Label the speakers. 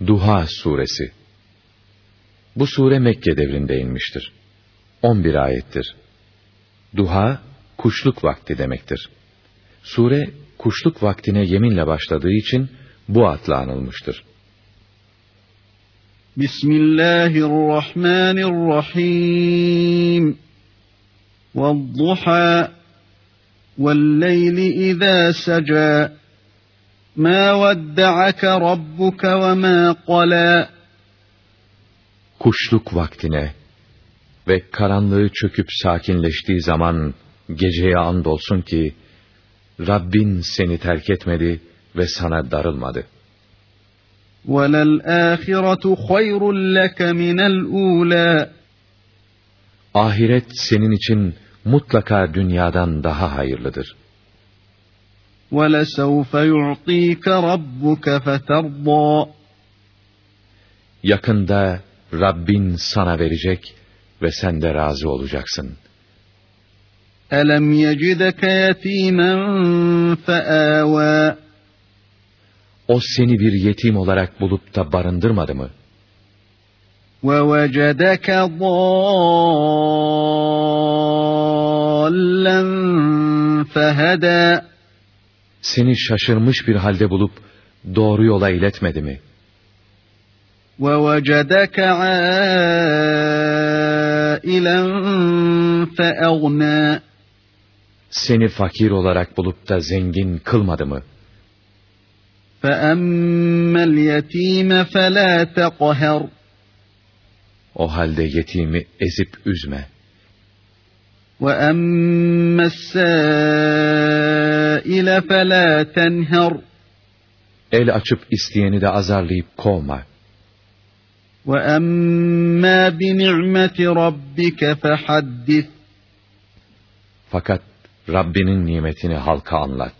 Speaker 1: Duha suresi. Bu sure Mekke devrinde inmiştir. 11 ayettir. Duha kuşluk vakti demektir. Sure kuşluk vaktine yeminle başladığı için bu adla anılmıştır.
Speaker 2: Bismillahirrahmanirrahim. Vadduha. Velleyli izâ secâ. مَا وَدَّعَكَ رَبُّكَ وَمَا قَلَى
Speaker 1: Kuşluk vaktine ve karanlığı çöküp sakinleştiği zaman geceye andolsun ki Rabbin seni terk etmedi ve sana darılmadı.
Speaker 2: وَلَلْآخِرَةُ خَيْرٌ لَكَ مِنَ الْأُولَى
Speaker 1: Ahiret senin için mutlaka dünyadan daha hayırlıdır.
Speaker 2: وَلَسَوْفَ يُعْطِيكَ رَبُّكَ فَتَرْضَى
Speaker 1: Yakında Rabbin sana verecek ve sen de razı olacaksın.
Speaker 2: أَلَمْ يَجِدَكَ يَتِيمًا فَآوَى
Speaker 1: O seni bir yetim olarak bulup da barındırmadı mı?
Speaker 2: وَوَجَدَكَ ضَالًّا فَهَدَى
Speaker 1: Seni şaşırmış bir halde bulup doğru yola iletmedi mi?
Speaker 2: وَوَجَدَكَ عَائِلًا فَأَغْنَى
Speaker 1: Seni fakir olarak bulup da zengin kılmadı mı?
Speaker 2: فَأَمَّا الْيَتِيمَ فَلَا تَقْهَرْ
Speaker 1: O halde yetimi ezip üzme.
Speaker 2: وَأَمَّا السَّائِلَ فَلَا تَنْهَرْ
Speaker 1: El açıp isteyeni de azarlayıp kovma.
Speaker 2: وَأَمَّا بِنِعْمَةِ رَبِّكَ فَحَدِّثْ
Speaker 1: Fakat Rabbinin nimetini halka anlat.